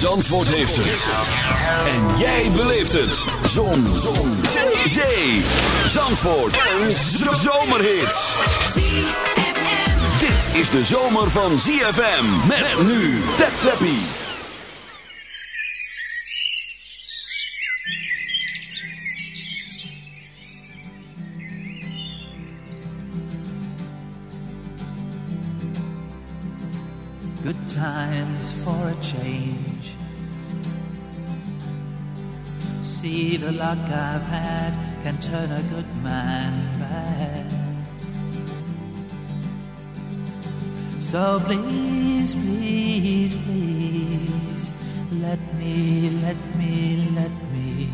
Zandvoort heeft het. En jij beleeft het. Zon. Zon. Zee. Zandvoort. Een zomerhit. Dit is de zomer van ZFM. Met nu. Tap Zappie. Good times for a change. See the luck I've had can turn a good man bad. So please, please, please, let me, let me, let me,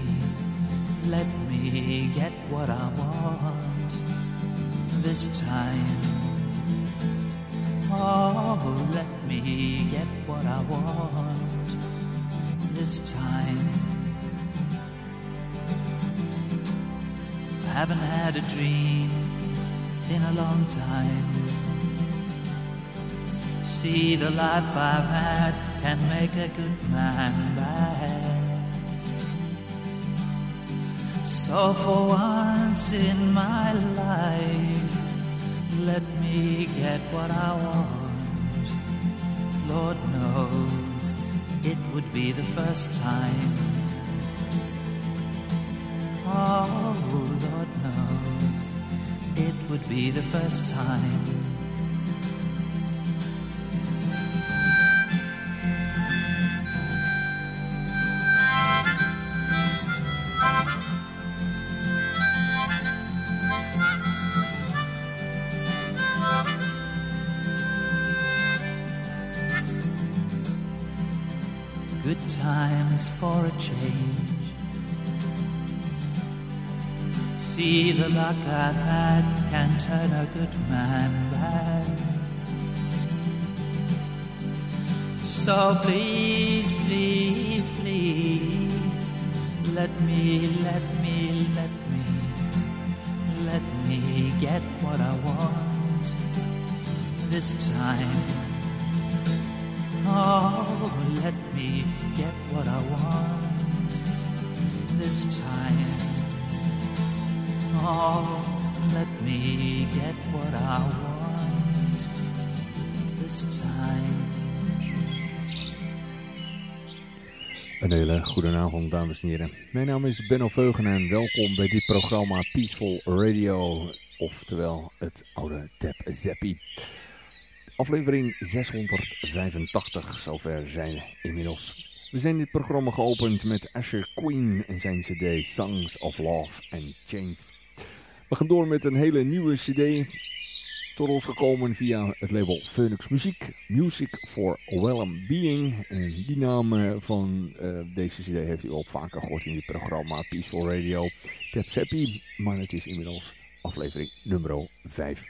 let me get what I want this time. Oh, let me get what I want this time. Haven't had a dream in a long time. See, the life I've had can make a good man bad. So for once in my life, let me get what I want. Lord knows it would be the first time. Oh, Lord knows it would be the first time. Good times for a change. See the luck I've had can turn a good man bad. So please, please, please, let me, let me, let me, let me get what I want this time. Oh, let me get what I want this time. Oh, let me get what I want this time. Een hele goede avond, dames en heren. Mijn naam is Benno Veugen en welkom bij dit programma Peaceful Radio, oftewel het oude Tap Zappie. Aflevering 685, zover zijn inmiddels. We zijn dit programma geopend met Asher Queen en zijn cd Songs of Love and Chains. We gaan door met een hele nieuwe cd, tot ons gekomen via het label Phoenix Muziek, Music for Well-Being. En die naam eh, van eh, deze cd heeft u ook vaker gehoord in dit programma Peaceful Radio, Tap Seppi, maar het is inmiddels aflevering nummer 5.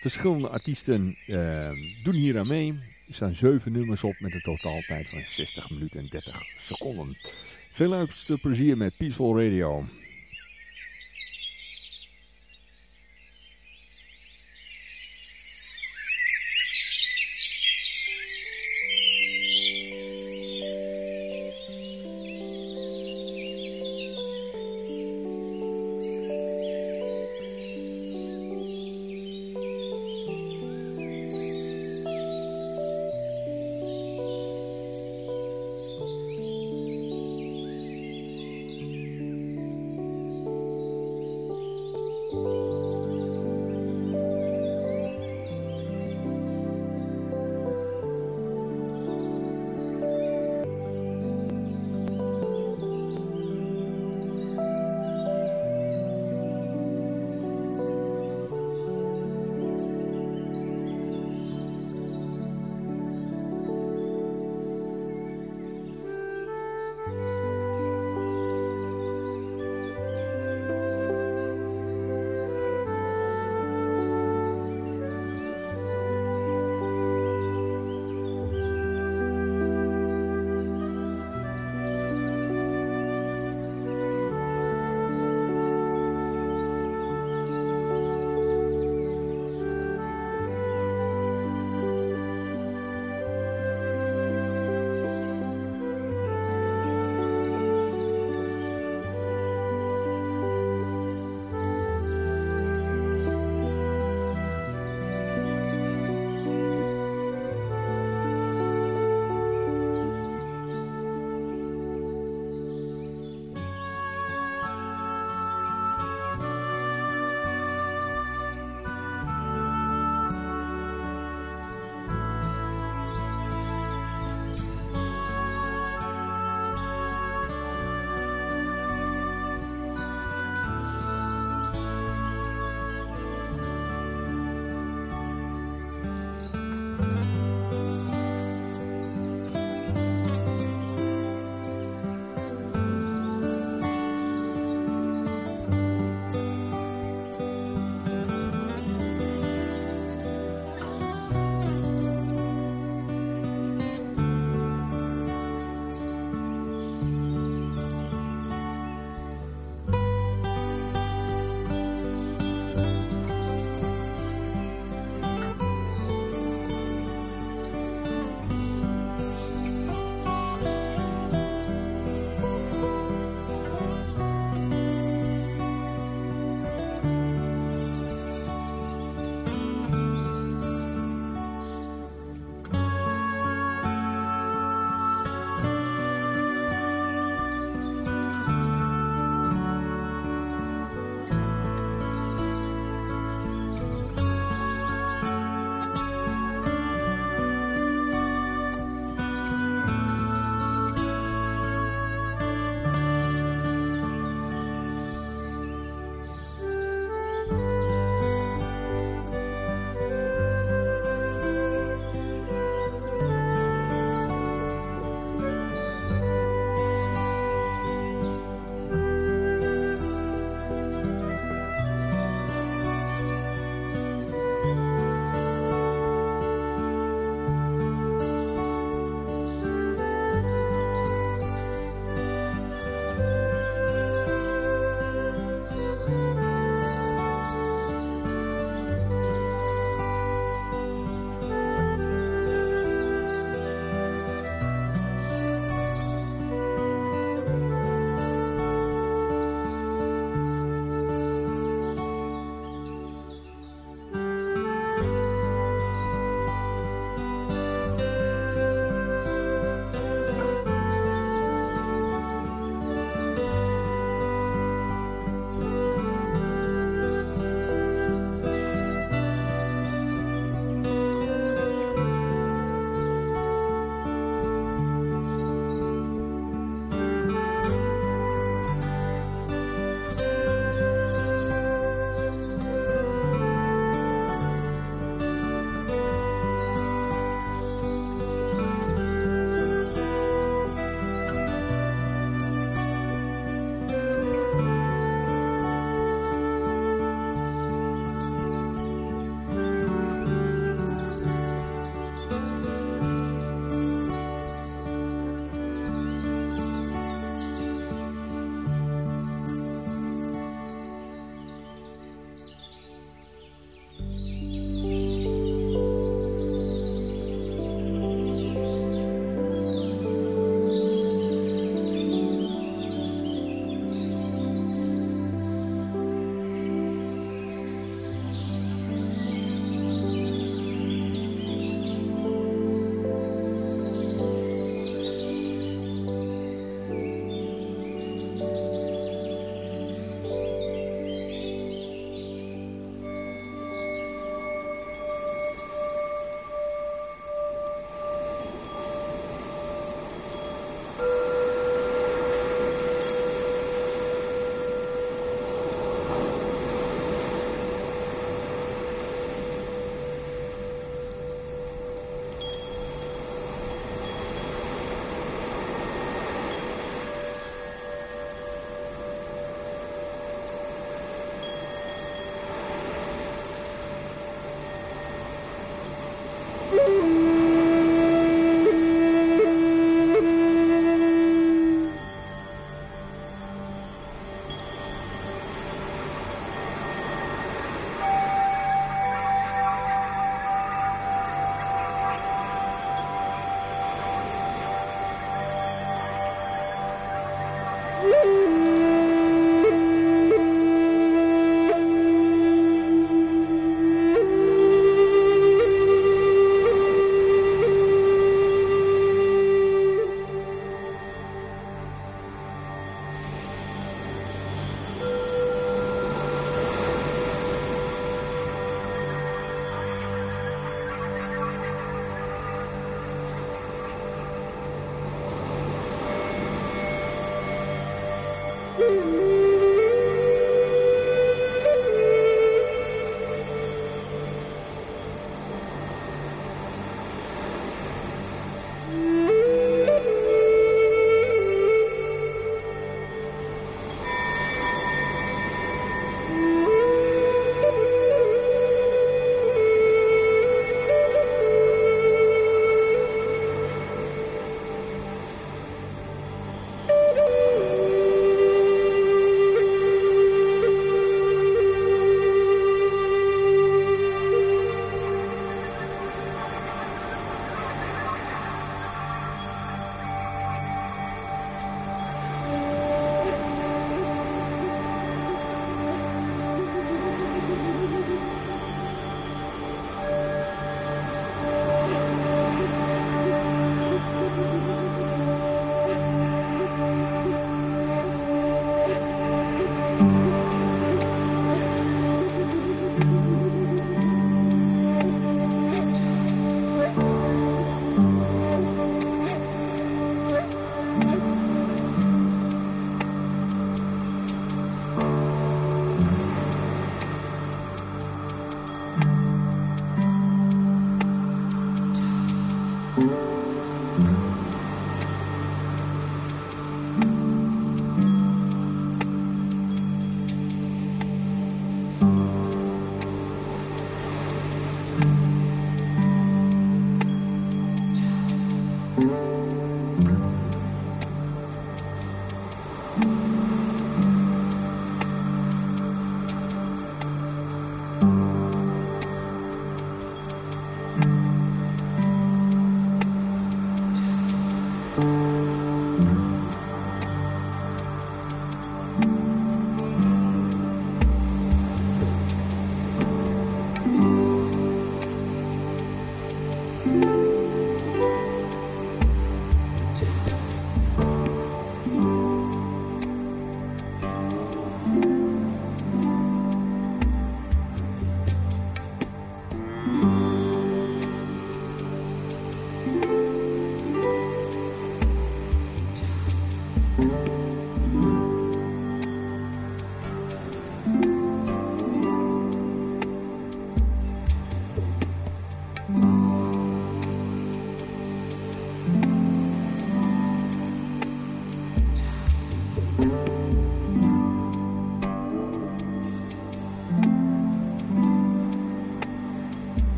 Verschillende artiesten uh, doen hier aan mee. Er staan 7 nummers op met een totaaltijd van 60 minuten en 30 seconden. Veel luisterplezier plezier met Peaceful Radio.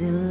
Brazil.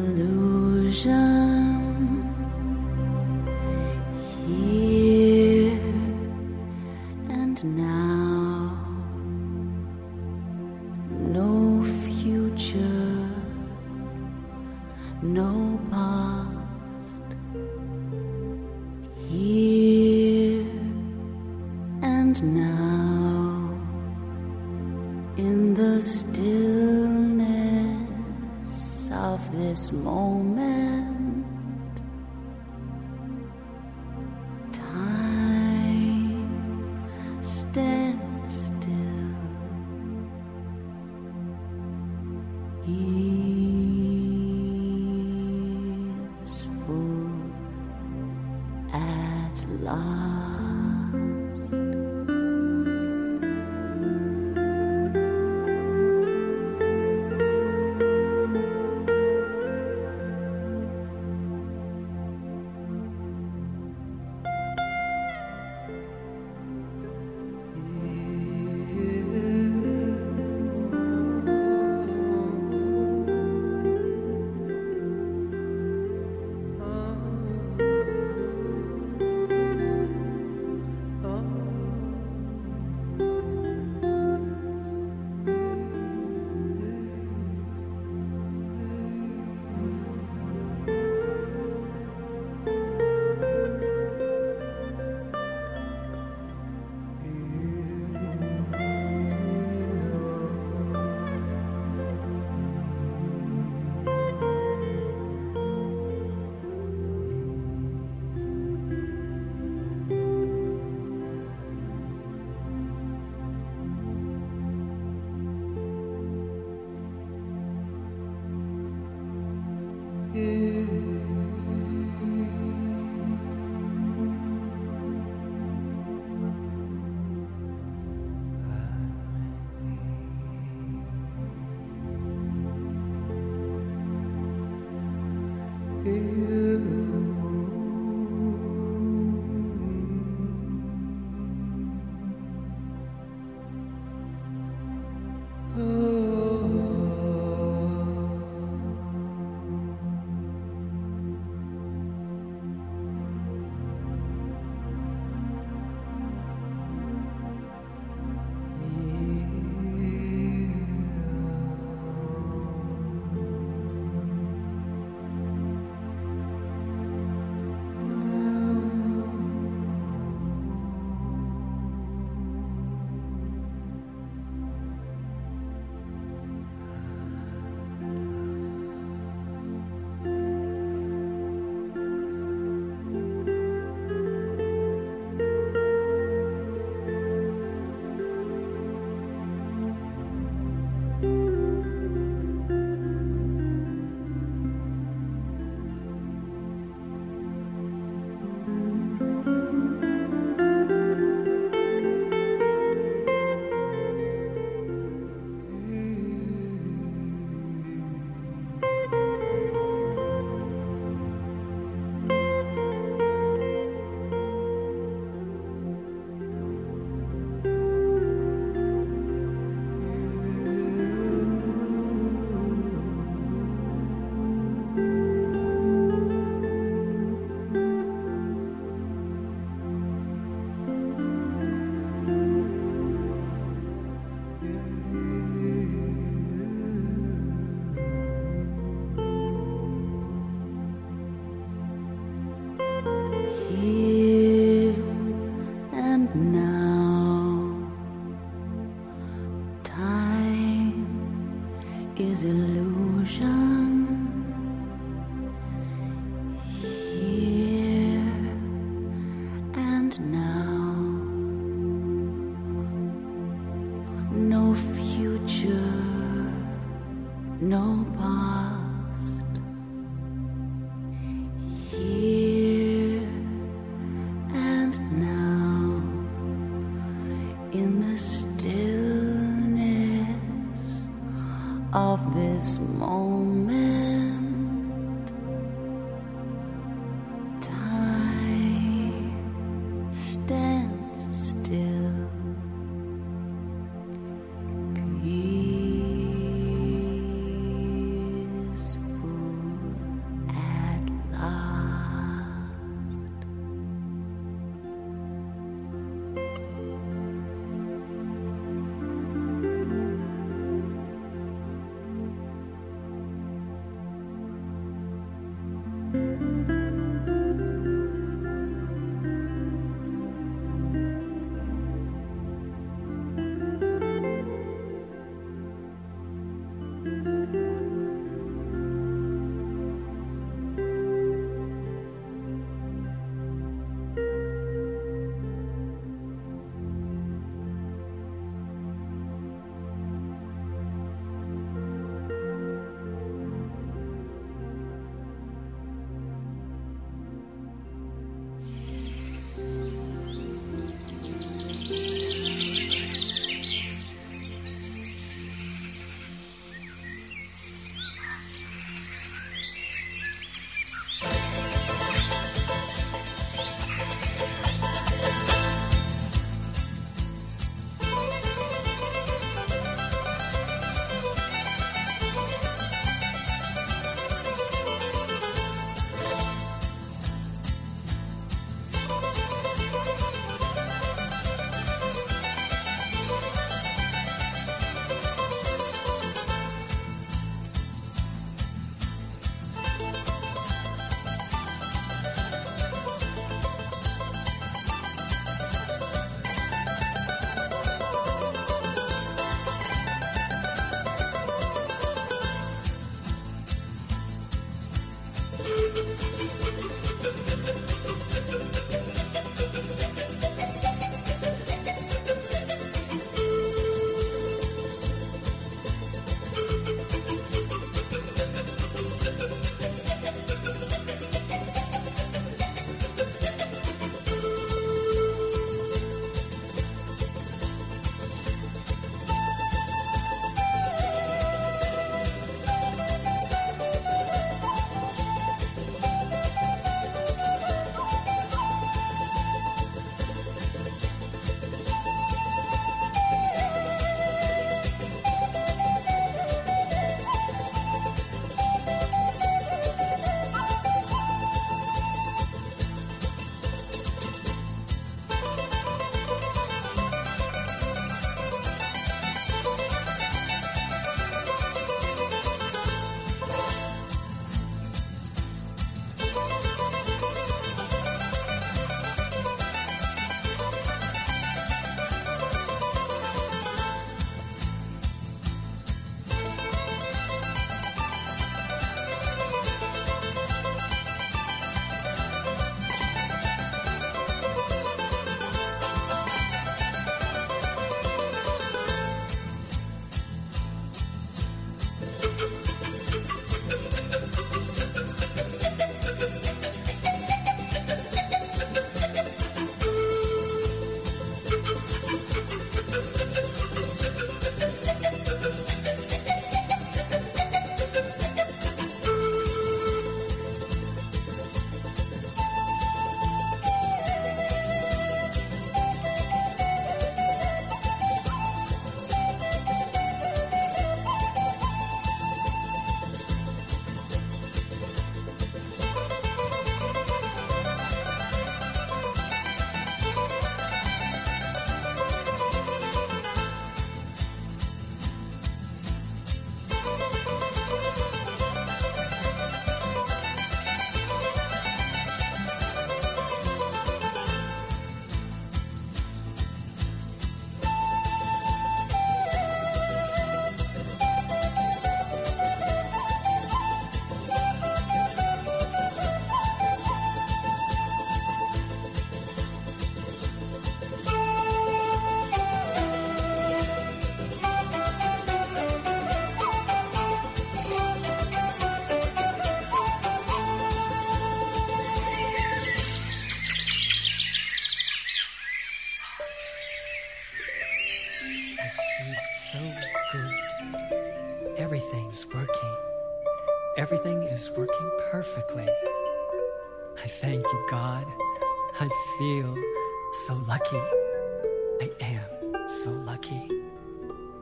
this moment.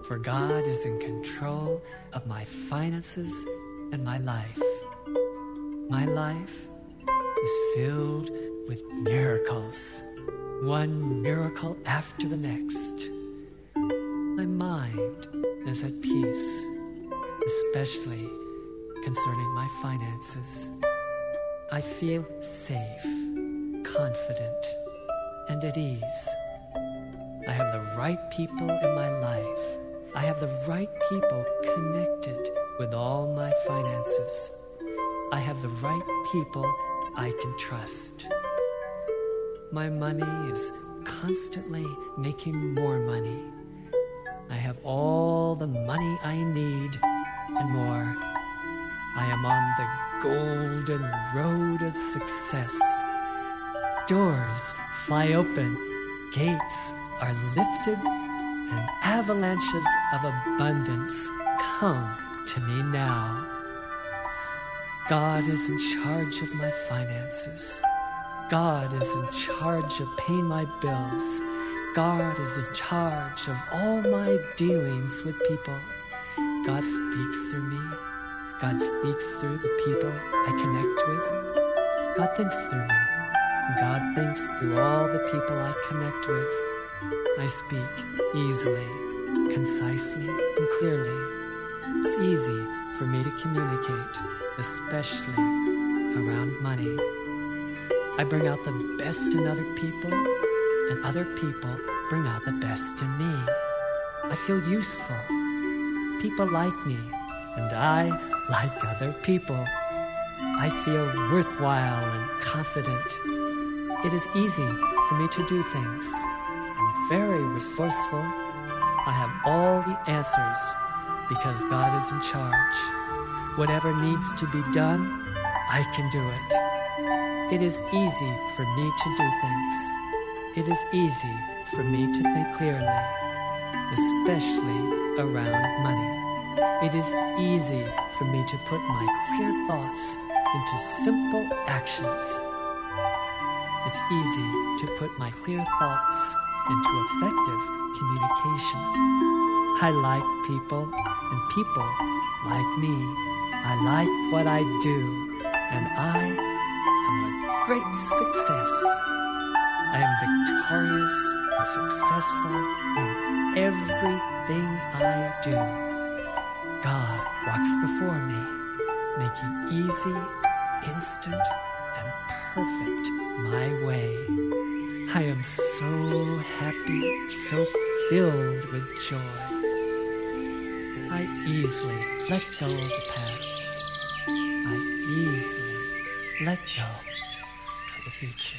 For God is in control of my finances and my life. My life is filled with miracles, one miracle after the next. My mind is at peace, especially concerning my finances. I feel safe, confident, and at ease. I have the right people in my life. I have the right people connected with all my finances. I have the right people I can trust. My money is constantly making more money. I have all the money I need and more. I am on the golden road of success. Doors fly open, gates are lifted, and avalanches of abundance come to me now. God is in charge of my finances. God is in charge of paying my bills. God is in charge of all my dealings with people. God speaks through me. God speaks through the people I connect with. God thinks through me. God thinks through all the people I connect with. I speak easily, concisely, and clearly. It's easy for me to communicate, especially around money. I bring out the best in other people, and other people bring out the best in me. I feel useful. People like me, and I like other people. I feel worthwhile and confident. It is easy for me to do things. I'm very resourceful. I have all the answers because God is in charge. Whatever needs to be done, I can do it. It is easy for me to do things. It is easy for me to think clearly, especially around money. It is easy for me to put my clear thoughts into simple actions. It's easy to put my clear thoughts into effective communication. I like people, and people like me. I like what I do, and I am a great success. I am victorious and successful in everything I do. God walks before me, making easy, instant, and perfect my way. I am so happy, so filled with joy. I easily let go of the past. I easily let go of the future.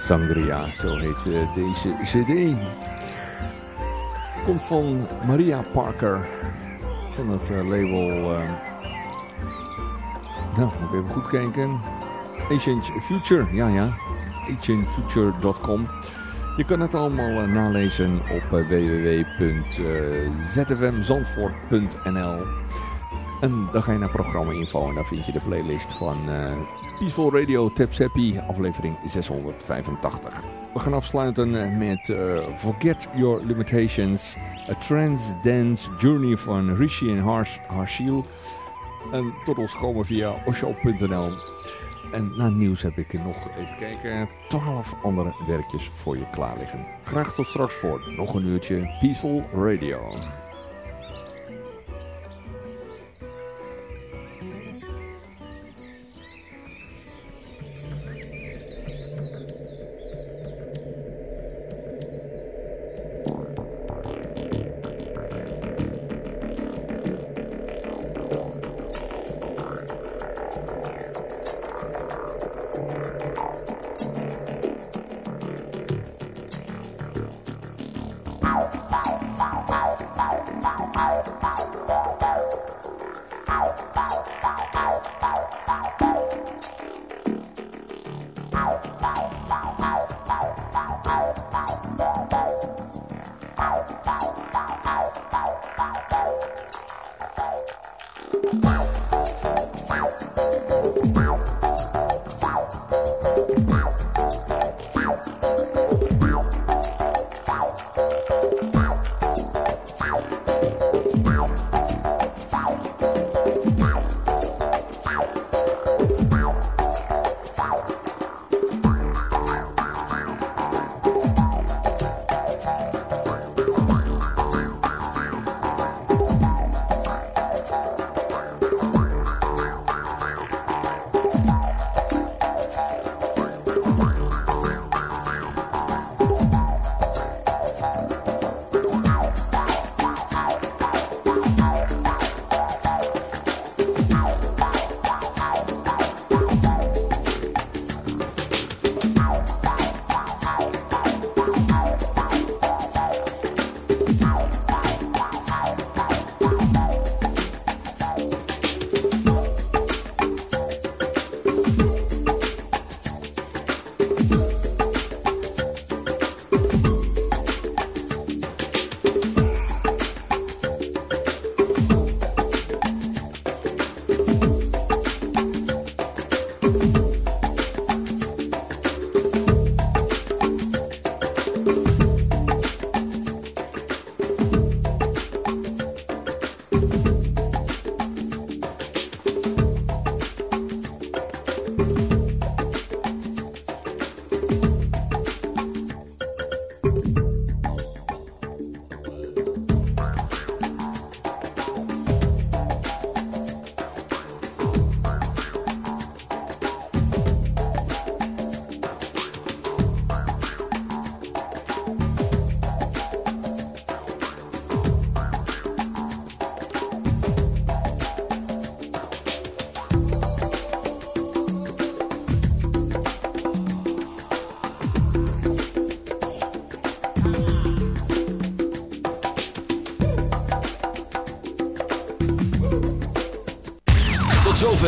Sangria, zo heet uh, deze cd. Komt van Maria Parker van het uh, label... Uh, nou, moet even goed kijken. Ancient Future, ja ja. ancientfuture.com Je kan het allemaal nalezen op www.zfmzandvoort.nl En dan ga je naar programma info en dan vind je de playlist van... Peaceful Radio Tap aflevering 685. We gaan afsluiten met uh, Forget Your Limitations, A Trans Dance Journey van Rishi en Harsh Harshil. En tot ons komen via osho.nl. En na het nieuws heb ik nog even kijken, 12 andere werkjes voor je klaar liggen. Graag tot straks voor nog een uurtje Peaceful Radio.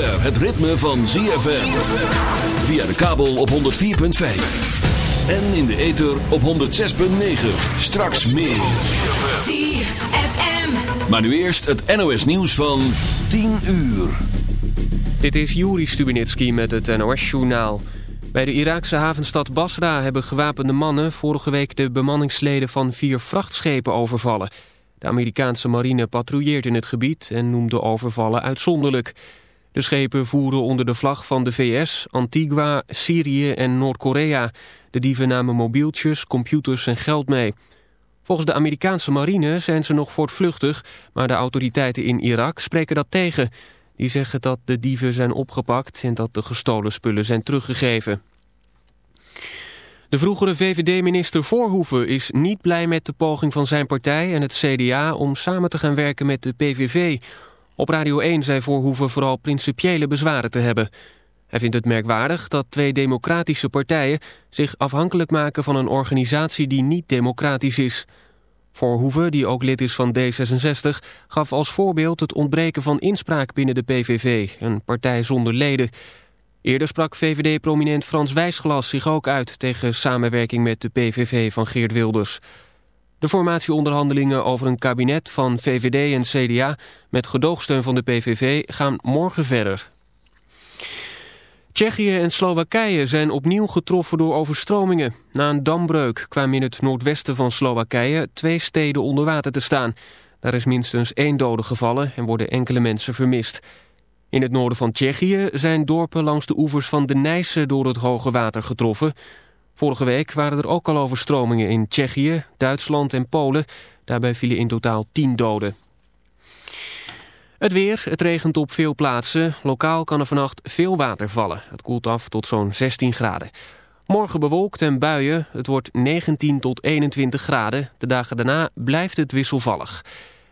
Het ritme van ZFM. Via de kabel op 104.5. En in de ether op 106.9. Straks meer. ZFM. Maar nu eerst het NOS nieuws van 10 uur. Dit is Juri Stubinitski met het NOS-journaal. Bij de Iraakse havenstad Basra hebben gewapende mannen vorige week de bemanningsleden van vier vrachtschepen overvallen. De Amerikaanse marine patrouilleert in het gebied en noemt de overvallen uitzonderlijk. De schepen voeren onder de vlag van de VS, Antigua, Syrië en Noord-Korea. De dieven namen mobieltjes, computers en geld mee. Volgens de Amerikaanse marine zijn ze nog voortvluchtig, maar de autoriteiten in Irak spreken dat tegen. Die zeggen dat de dieven zijn opgepakt en dat de gestolen spullen zijn teruggegeven. De vroegere VVD-minister Voorhoeven is niet blij met de poging van zijn partij en het CDA om samen te gaan werken met de PVV... Op Radio 1 zei Voorhoeven vooral principiële bezwaren te hebben. Hij vindt het merkwaardig dat twee democratische partijen zich afhankelijk maken van een organisatie die niet democratisch is. Voorhoeven, die ook lid is van D66, gaf als voorbeeld het ontbreken van inspraak binnen de PVV, een partij zonder leden. Eerder sprak VVD-prominent Frans Wijsglas zich ook uit tegen samenwerking met de PVV van Geert Wilders. De formatieonderhandelingen over een kabinet van VVD en CDA met gedoogsteun van de PVV gaan morgen verder. Tsjechië en Slowakije zijn opnieuw getroffen door overstromingen. Na een dambreuk kwamen in het noordwesten van Slowakije twee steden onder water te staan. Daar is minstens één dode gevallen en worden enkele mensen vermist. In het noorden van Tsjechië zijn dorpen langs de oevers van de Nijse door het hoge water getroffen. Vorige week waren er ook al overstromingen in Tsjechië, Duitsland en Polen. Daarbij vielen in totaal tien doden. Het weer, het regent op veel plaatsen. Lokaal kan er vannacht veel water vallen. Het koelt af tot zo'n 16 graden. Morgen bewolkt en buien. Het wordt 19 tot 21 graden. De dagen daarna blijft het wisselvallig.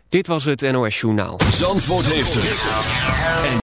Dit was het NOS Journaal. Zandvoort heeft het.